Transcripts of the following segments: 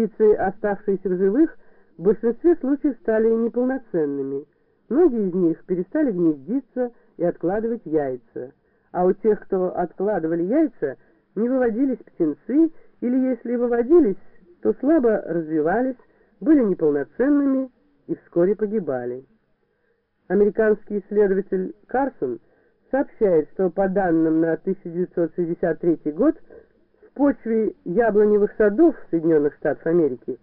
Птицы, оставшиеся в живых, в большинстве случаев стали неполноценными. Многие из них перестали гнездиться и откладывать яйца. А у тех, кто откладывали яйца, не выводились птенцы, или если выводились, то слабо развивались, были неполноценными и вскоре погибали. Американский исследователь Карсон сообщает, что по данным на 1963 год почве яблоневых садов Соединенных Штатов Америки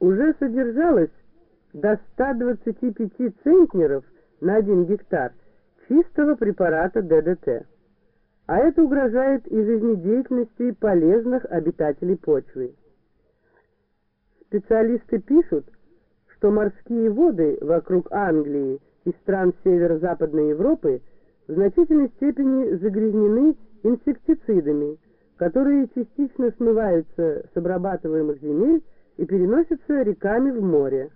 уже содержалось до 125 центнеров на 1 гектар чистого препарата ДДТ. А это угрожает и жизнедеятельности полезных обитателей почвы. Специалисты пишут, что морские воды вокруг Англии и стран северо-западной Европы в значительной степени загрязнены инсектицидами, которые частично смываются с обрабатываемых земель и переносятся реками в море.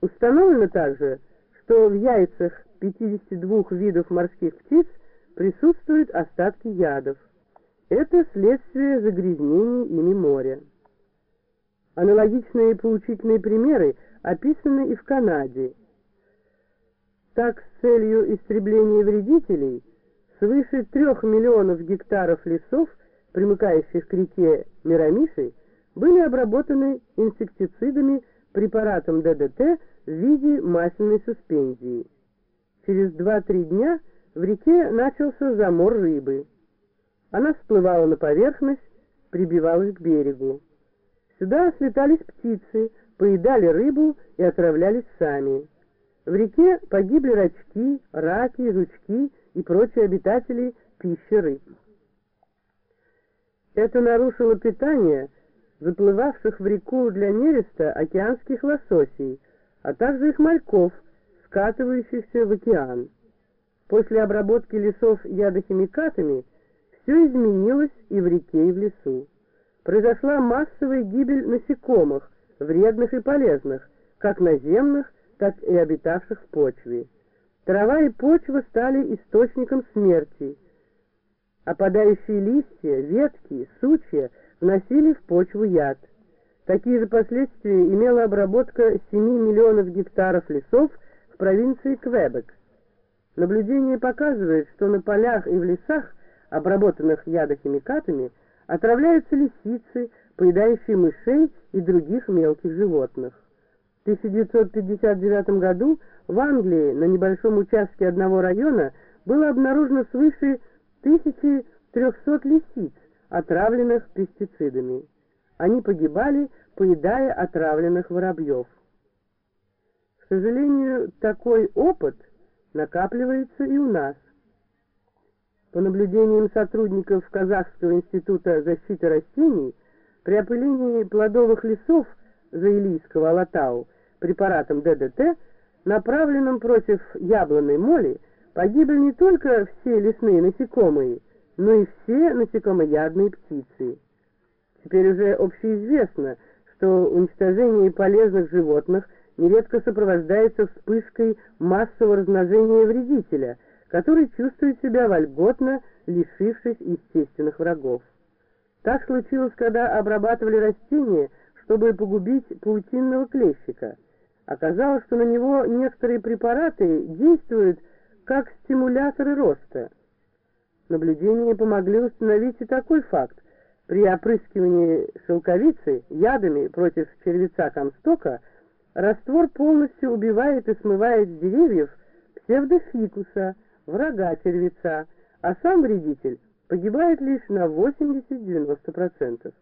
Установлено также, что в яйцах 52 видов морских птиц присутствуют остатки ядов. Это следствие загрязнений ими моря. Аналогичные поучительные примеры описаны и в Канаде. Так, с целью истребления вредителей, свыше трех миллионов гектаров лесов, примыкающих к реке Мирамиши, были обработаны инсектицидами препаратом ДДТ в виде масляной суспензии. Через 2-3 дня в реке начался замор рыбы. Она всплывала на поверхность, прибивалась к берегу. Сюда слетались птицы, поедали рыбу и отравлялись сами. В реке погибли рачки, раки, жучки и прочие обитатели пищи рыб. Это нарушило питание заплывавших в реку для нереста океанских лососей, а также их мальков, скатывающихся в океан. После обработки лесов ядохимикатами все изменилось и в реке, и в лесу. Произошла массовая гибель насекомых, вредных и полезных, как наземных, так и обитавших в почве. Трава и почва стали источником смерти. Опадающие листья, ветки, сучья вносили в почву яд. Такие же последствия имела обработка 7 миллионов гектаров лесов в провинции Квебек. Наблюдение показывает, что на полях и в лесах, обработанных ядохимикатами, отравляются лисицы, поедающие мышей и других мелких животных. В 1959 году в Англии на небольшом участке одного района было обнаружено свыше 1300 лисиц, отравленных пестицидами. Они погибали, поедая отравленных воробьев. К сожалению, такой опыт накапливается и у нас. По наблюдениям сотрудников Казахского института защиты растений, при опылении плодовых лесов Заилийского Алатау препаратом ДДТ, направленным против яблонной моли, погибли не только все лесные насекомые, но и все насекомоядные птицы. Теперь уже общеизвестно, что уничтожение полезных животных нередко сопровождается вспышкой массового размножения вредителя – который чувствует себя вольготно, лишившись естественных врагов. Так случилось, когда обрабатывали растения, чтобы погубить паутинного клещика. Оказалось, что на него некоторые препараты действуют как стимуляторы роста. Наблюдения помогли установить и такой факт. При опрыскивании шелковицы ядами против червеца комстока раствор полностью убивает и смывает с деревьев псевдофикуса – врага червеца, а сам вредитель погибает лишь на 80-90%.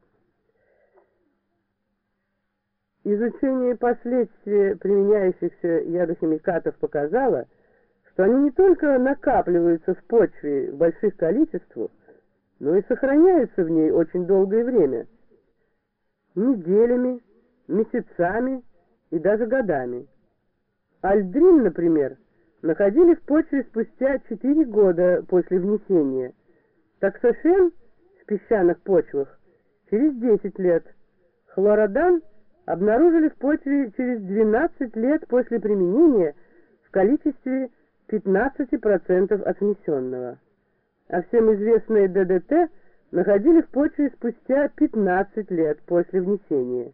Изучение последствий применяющихся ядохимикатов показало, что они не только накапливаются в почве в больших количествах, но и сохраняются в ней очень долгое время, неделями, месяцами и даже годами. Альдрин, например, находили в почве спустя 4 года после внесения. Таксофен в песчаных почвах через 10 лет. Хлородан обнаружили в почве через 12 лет после применения в количестве 15% от внесенного. А всем известное ДДТ находили в почве спустя 15 лет после внесения.